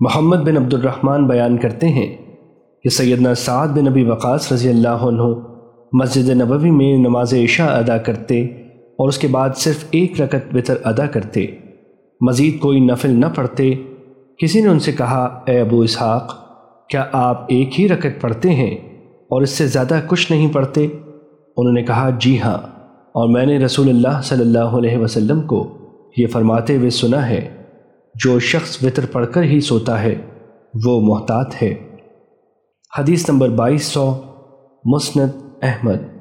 محمد بن عبد الرحمن بیان کرتے ہیں کہ سیدنا سعد بن نبی وقاص رضی اللہ عنہ مسجد نبوی میں نماز عشاء ادا کرتے اور اس کے بعد صرف ایک رکت وطر ادا کرتے۔ مزید کوئی نفل نہ پڑھتے۔ کسی نے ان سے کہا، اے ابو اسحاق، کیا آپ ایک ہی رکت پڑھتے ہیں اور اس سے زیادہ کچھ نہیں پڑھتے؟ انہوں نے کہا جی ہاں اور میں نے رسول اللہ صلی اللہ علیہ وسلم کو یہ فرماتے ہوئے سنا ہے۔ جو شخص وطر پڑھ کر ہی سوتا ہے، وہ محتاط ہے۔ حدیث نمبر بائیس سو، مسند احمد۔